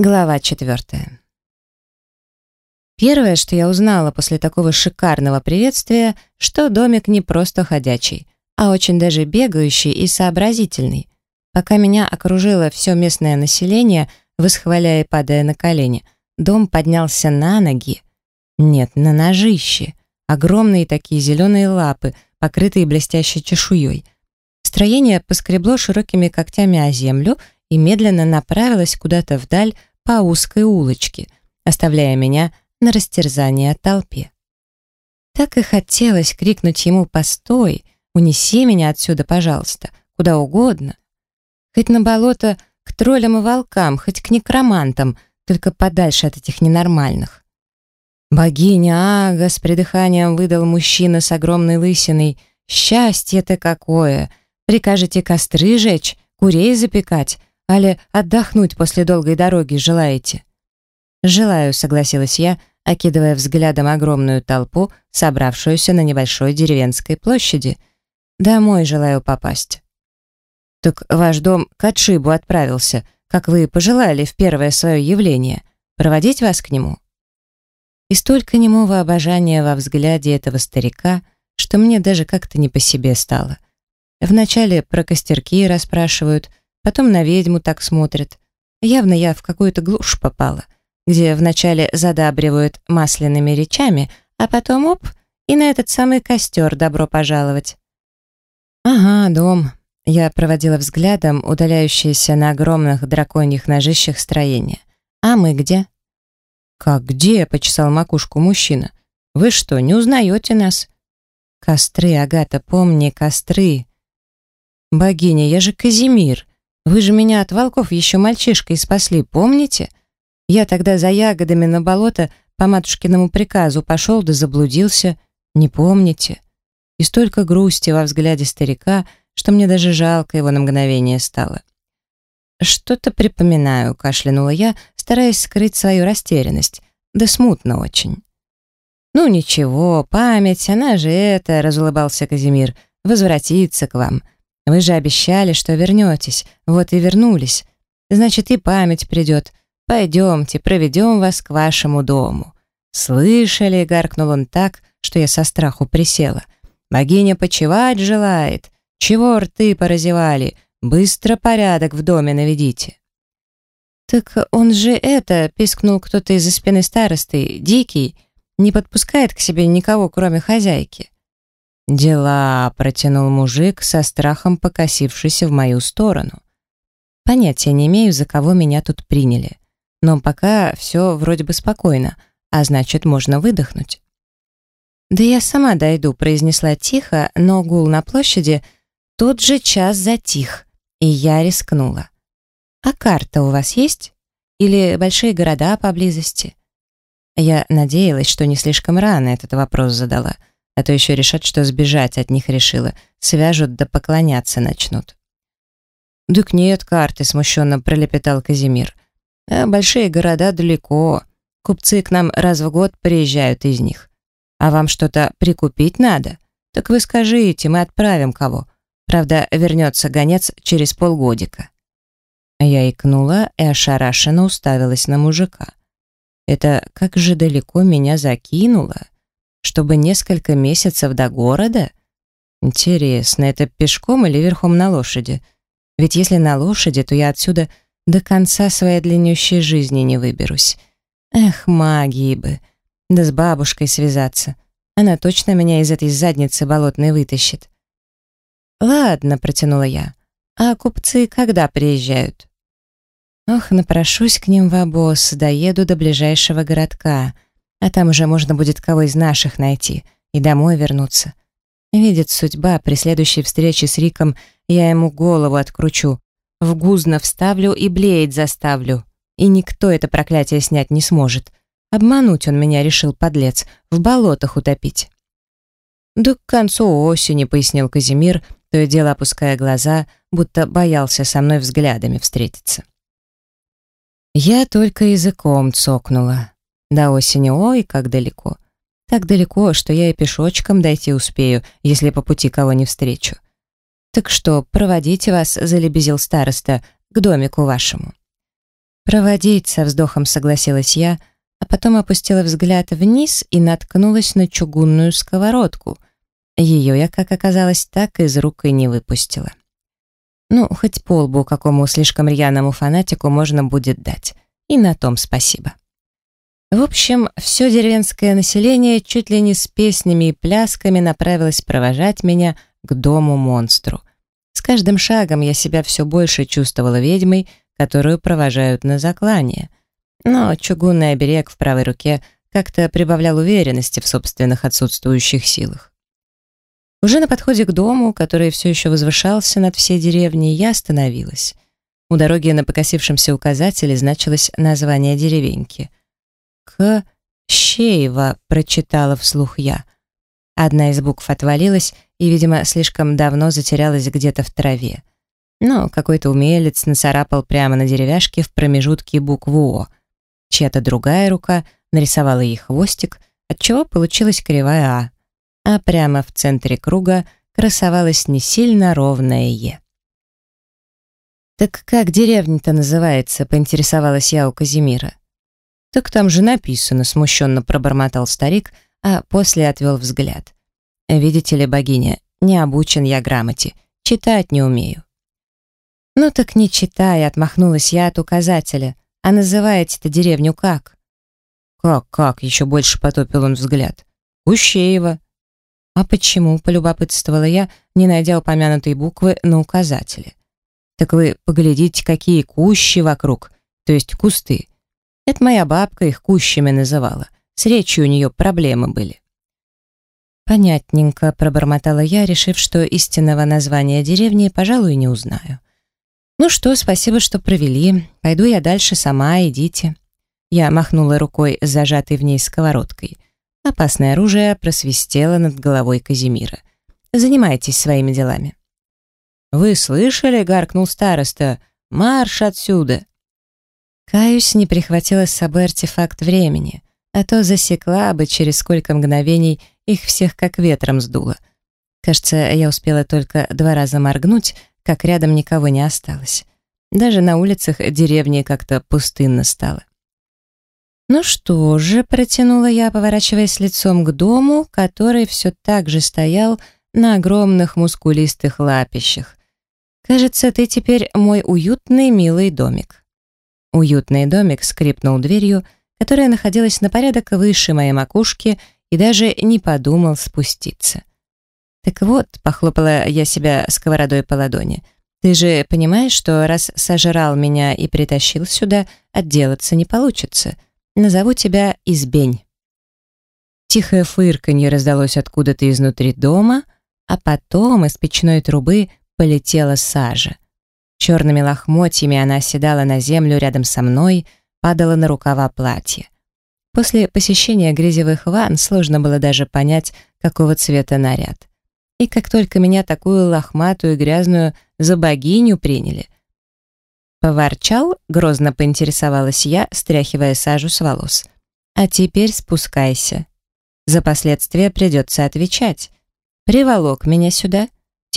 Глава четвертая. Первое, что я узнала после такого шикарного приветствия, что домик не просто ходячий, а очень даже бегающий и сообразительный. Пока меня окружило все местное население, восхваляя и падая на колени, дом поднялся на ноги. Нет, на ножище. Огромные такие зеленые лапы, покрытые блестящей чешуей. Строение поскребло широкими когтями о землю и медленно направилось куда-то вдаль, по узкой улочке, оставляя меня на растерзание толпе. Так и хотелось крикнуть ему «Постой! Унеси меня отсюда, пожалуйста, куда угодно!» Хоть на болото к троллям и волкам, хоть к некромантам, только подальше от этих ненормальных. «Богиня Ага!» — с придыханием выдал мужчина с огромной лысиной. «Счастье-то какое! Прикажете костры жечь, курей запекать, Али отдохнуть после долгой дороги желаете?» «Желаю», — согласилась я, окидывая взглядом огромную толпу, собравшуюся на небольшой деревенской площади. «Домой желаю попасть». «Так ваш дом к отшибу отправился, как вы пожелали в первое свое явление. Проводить вас к нему?» И столько немого обожания во взгляде этого старика, что мне даже как-то не по себе стало. Вначале про костерки расспрашивают, потом на ведьму так смотрят. Явно я в какую-то глушь попала, где вначале задабривают масляными речами, а потом оп, и на этот самый костер добро пожаловать. Ага, дом. Я проводила взглядом удаляющееся на огромных драконьих ножищах строение. А мы где? Как где? Почесал макушку мужчина. Вы что, не узнаете нас? Костры, Агата, помни, костры. Богиня, я же Казимир. Вы же меня от волков еще мальчишкой спасли, помните? Я тогда за ягодами на болото по матушкиному приказу пошел да заблудился. Не помните? И столько грусти во взгляде старика, что мне даже жалко его на мгновение стало. «Что-то припоминаю», — кашлянула я, стараясь скрыть свою растерянность. Да смутно очень. «Ну ничего, память, она же это», — разулыбался Казимир, — «возвратится к вам. Вы же обещали, что вернетесь, вот и вернулись. Значит, и память придет. Пойдемте, проведем вас к вашему дому». «Слышали?» — гаркнул он так, что я со страху присела. «Богиня почевать желает. Чего рты поразевали? Быстро порядок в доме наведите». «Так он же это», — пискнул кто-то из-за спины старосты, дикий, не подпускает к себе никого, кроме хозяйки. «Дела», — протянул мужик, со страхом покосившийся в мою сторону. Понятия не имею, за кого меня тут приняли. Но пока все вроде бы спокойно, а значит, можно выдохнуть. «Да я сама дойду», — произнесла тихо, но гул на площади тот же час затих, и я рискнула. «А карта у вас есть? Или большие города поблизости?» Я надеялась, что не слишком рано этот вопрос задала — а то еще решат, что сбежать от них решила, свяжут да поклоняться начнут. «Дык нет карты», — смущенно пролепетал Казимир. «А большие города далеко. Купцы к нам раз в год приезжают из них. А вам что-то прикупить надо? Так вы скажите, мы отправим кого. Правда, вернется гонец через полгодика». Я икнула и ошарашенно уставилась на мужика. Это как же далеко меня закинуло чтобы несколько месяцев до города? Интересно, это пешком или верхом на лошади? Ведь если на лошади, то я отсюда до конца своей длиннющей жизни не выберусь. Эх, магии бы. Да с бабушкой связаться. Она точно меня из этой задницы болотной вытащит. «Ладно», — протянула я. «А купцы когда приезжают?» «Ох, напрошусь к ним в обоз, доеду до ближайшего городка». А там уже можно будет кого из наших найти и домой вернуться. Видит судьба, при следующей встрече с Риком я ему голову откручу, в гузно вставлю и блеять заставлю. И никто это проклятие снять не сможет. Обмануть он меня решил, подлец, в болотах утопить. «Да к концу осени», — пояснил Казимир, то и дело опуская глаза, будто боялся со мной взглядами встретиться. Я только языком цокнула. До осени, ой, как далеко. Так далеко, что я и пешочком дойти успею, если по пути кого не встречу. Так что, проводите вас, залебезил староста, к домику вашему. «Проводить», — со вздохом согласилась я, а потом опустила взгляд вниз и наткнулась на чугунную сковородку. Ее я, как оказалось, так из рук и не выпустила. Ну, хоть полбу какому слишком рьяному фанатику можно будет дать. И на том спасибо. В общем, все деревенское население чуть ли не с песнями и плясками направилось провожать меня к дому-монстру. С каждым шагом я себя все больше чувствовала ведьмой, которую провожают на заклание. Но чугунный оберег в правой руке как-то прибавлял уверенности в собственных отсутствующих силах. Уже на подходе к дому, который все еще возвышался над всей деревней, я остановилась. У дороги на покосившемся указателе значилось название деревеньки. «К... Щеева», — прочитала вслух я. Одна из букв отвалилась и, видимо, слишком давно затерялась где-то в траве. Но какой-то умелец нацарапал прямо на деревяшке в промежутке букву «О». Чья-то другая рука нарисовала ей хвостик, отчего получилась кривая «А», а прямо в центре круга красовалась не сильно ровная «Е». «Так как деревня-то называется?» — поинтересовалась я у Казимира. «Так там же написано», — смущенно пробормотал старик, а после отвел взгляд. «Видите ли, богиня, не обучен я грамоте, читать не умею». «Ну так не читай», — отмахнулась я от указателя. «А называете-то деревню как?» «Как, как?» — еще больше потопил он взгляд. «Ущеево». «А почему?» — полюбопытствовала я, не найдя упомянутой буквы на указателе. «Так вы поглядите, какие кущи вокруг, то есть кусты. Это моя бабка их кущами называла. С речью у нее проблемы были. Понятненько пробормотала я, решив, что истинного названия деревни, пожалуй, не узнаю. Ну что, спасибо, что провели. Пойду я дальше сама, идите. Я махнула рукой зажатой в ней сковородкой. Опасное оружие просвистело над головой Казимира. Занимайтесь своими делами. «Вы слышали?» — гаркнул староста. «Марш отсюда!» Каюсь, не прихватила с собой артефакт времени а то засекла бы, через сколько мгновений их всех как ветром сдуло. Кажется, я успела только два раза моргнуть, как рядом никого не осталось. Даже на улицах деревни как-то пустынно стало. «Ну что же», — протянула я, поворачиваясь лицом к дому, который все так же стоял на огромных мускулистых лапищах. «Кажется, ты теперь мой уютный милый домик». Уютный домик скрипнул дверью, — которая находилась на порядок выше моей макушки и даже не подумал спуститься. «Так вот», — похлопала я себя сковородой по ладони, «ты же понимаешь, что раз сожрал меня и притащил сюда, отделаться не получится. Назову тебя Избень». Тихое фырканье раздалось откуда-то изнутри дома, а потом из печной трубы полетела сажа. Черными лохмотьями она оседала на землю рядом со мной — падала на рукава платья. После посещения грязевых ванн сложно было даже понять, какого цвета наряд. И как только меня такую лохматую и грязную за богиню приняли. Поворчал, грозно поинтересовалась я, стряхивая сажу с волос. А теперь спускайся. За последствия придется отвечать. Приволок меня сюда.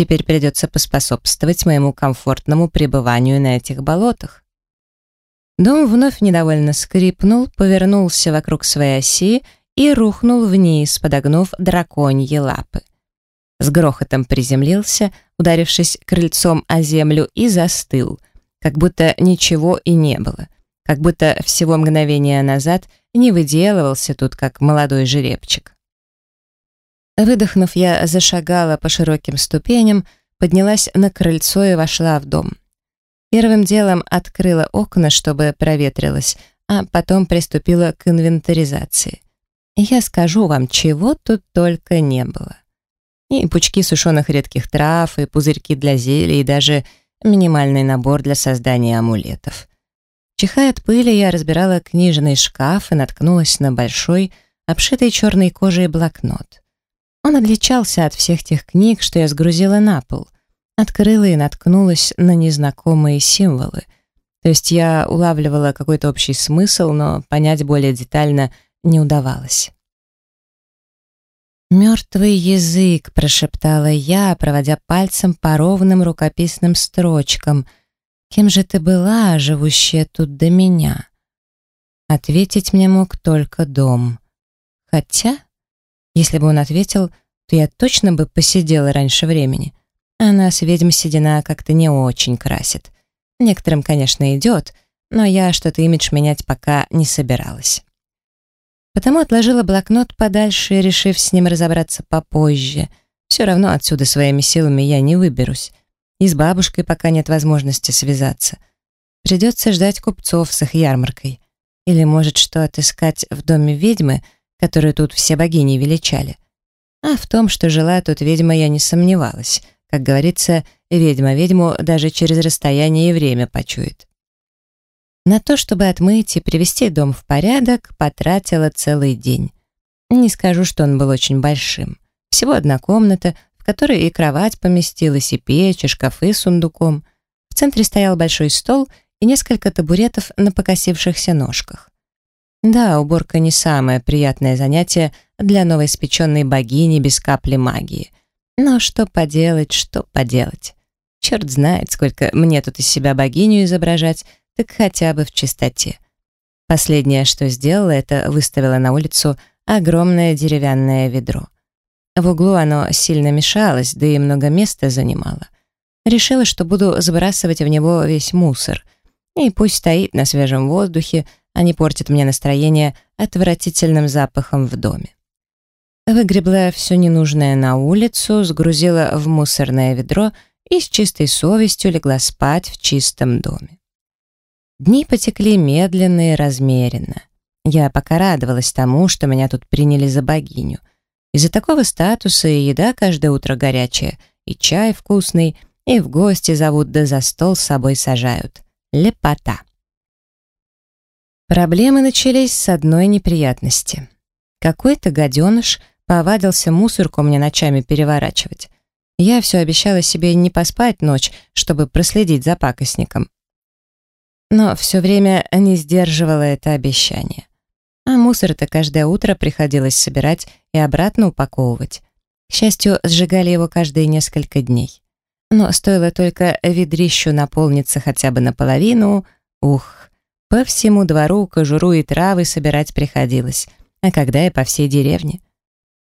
Теперь придется поспособствовать моему комфортному пребыванию на этих болотах. Дом вновь недовольно скрипнул, повернулся вокруг своей оси и рухнул вниз, подогнув драконьи лапы. С грохотом приземлился, ударившись крыльцом о землю, и застыл, как будто ничего и не было, как будто всего мгновения назад не выделывался тут, как молодой жеребчик. Выдохнув, я зашагала по широким ступеням, поднялась на крыльцо и вошла в дом. Первым делом открыла окна, чтобы проветрилось, а потом приступила к инвентаризации. я скажу вам, чего тут только не было. И пучки сушеных редких трав, и пузырьки для зелий, и даже минимальный набор для создания амулетов. Чихая от пыли, я разбирала книжный шкаф и наткнулась на большой, обшитый черной кожей блокнот. Он отличался от всех тех книг, что я сгрузила на пол — Открыла и наткнулась на незнакомые символы. То есть я улавливала какой-то общий смысл, но понять более детально не удавалось. «Мертвый язык», — прошептала я, проводя пальцем по ровным рукописным строчкам. Кем же ты была, живущая тут до меня? Ответить мне мог только дом. Хотя, если бы он ответил, то я точно бы посидела раньше времени. А нас, ведьм, седина как-то не очень красит. Некоторым, конечно, идет, но я что-то имидж менять пока не собиралась. Потому отложила блокнот подальше, решив с ним разобраться попозже. Все равно отсюда своими силами я не выберусь. И с бабушкой пока нет возможности связаться. Придется ждать купцов с их ярмаркой. Или, может, что отыскать в доме ведьмы, которую тут все богини величали. А в том, что жила тут ведьма, я не сомневалась. Как говорится, ведьма ведьму даже через расстояние и время почует. На то, чтобы отмыть и привести дом в порядок, потратила целый день. Не скажу, что он был очень большим. Всего одна комната, в которой и кровать поместилась, и печь, и шкафы с сундуком. В центре стоял большой стол и несколько табуретов на покосившихся ножках. Да, уборка не самое приятное занятие для новоиспеченной богини без капли магии — но что поделать, что поделать. Черт знает, сколько мне тут из себя богиню изображать, так хотя бы в чистоте. Последнее, что сделала, это выставила на улицу огромное деревянное ведро. В углу оно сильно мешалось, да и много места занимало. Решила, что буду сбрасывать в него весь мусор. И пусть стоит на свежем воздухе, не портит мне настроение отвратительным запахом в доме. Выгребла все ненужное на улицу, сгрузила в мусорное ведро и с чистой совестью легла спать в чистом доме. Дни потекли медленно и размеренно. Я пока радовалась тому, что меня тут приняли за богиню. Из-за такого статуса и еда каждое утро горячая, и чай вкусный, и в гости зовут, да за стол с собой сажают. Лепота. Проблемы начались с одной неприятности. Какой-то гаденыш Повадился мусорку мне ночами переворачивать. Я все обещала себе не поспать ночь, чтобы проследить за пакостником. Но все время не сдерживала это обещание. А мусор-то каждое утро приходилось собирать и обратно упаковывать. К счастью, сжигали его каждые несколько дней. Но стоило только ведрищу наполниться хотя бы наполовину, ух, по всему двору кожуру и травы собирать приходилось, а когда и по всей деревне.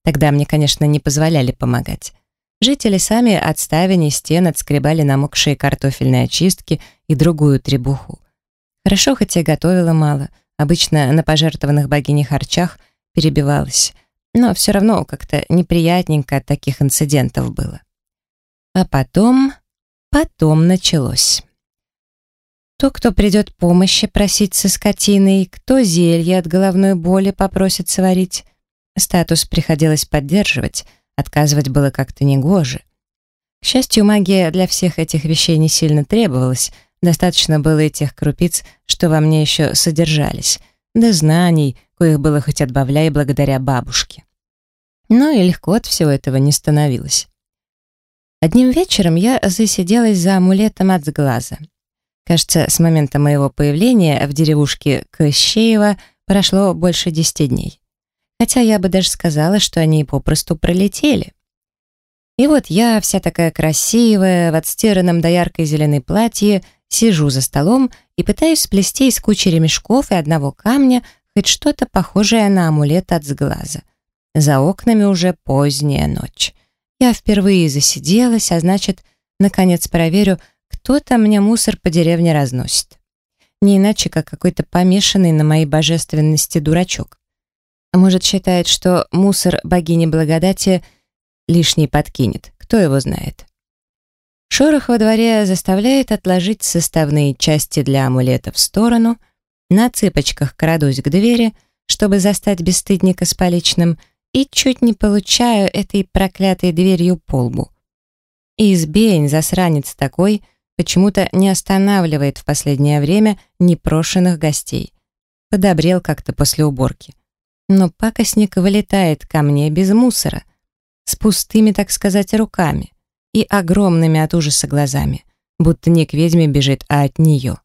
Тогда мне, конечно, не позволяли помогать. Жители сами от ставени стен отскребали намокшие картофельные очистки и другую требуху. Хорошо, хотя готовила мало, обычно на пожертвованных богиней харчах перебивалась, но все равно как-то неприятненько от таких инцидентов было. А потом, потом началось. То, кто придет помощи просить со скотиной, кто зелье от головной боли попросит сварить, Статус приходилось поддерживать, отказывать было как-то негоже. К счастью, магия для всех этих вещей не сильно требовалась, достаточно было и тех крупиц, что во мне еще содержались, да знаний, коих было хоть отбавляй благодаря бабушке. Но и легко от всего этого не становилось. Одним вечером я засиделась за амулетом от сглаза. Кажется, с момента моего появления в деревушке Кощеева прошло больше десяти дней хотя я бы даже сказала, что они попросту пролетели. И вот я, вся такая красивая, в отстиранном до яркой зеленой платье, сижу за столом и пытаюсь сплести из кучи ремешков и одного камня хоть что-то похожее на амулет от сглаза. За окнами уже поздняя ночь. Я впервые засиделась, а значит, наконец проверю, кто там мне мусор по деревне разносит. Не иначе, как какой-то помешанный на моей божественности дурачок. А может, считает, что мусор богини благодати лишний подкинет, кто его знает. Шорох во дворе заставляет отложить составные части для амулета в сторону, на цыпочках крадусь к двери, чтобы застать бесстыдника с поличным, и чуть не получаю этой проклятой дверью по лбу. Избень, засранец такой, почему-то не останавливает в последнее время непрошенных гостей. Подобрел как-то после уборки но пакостник вылетает ко мне без мусора, с пустыми, так сказать, руками и огромными от ужаса глазами, будто не к ведьме бежит, а от нее.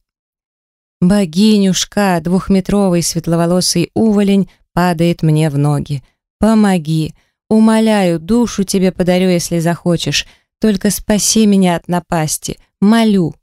Богинюшка, двухметровый светловолосый уволень, падает мне в ноги. «Помоги! Умоляю, душу тебе подарю, если захочешь. Только спаси меня от напасти. Молю!»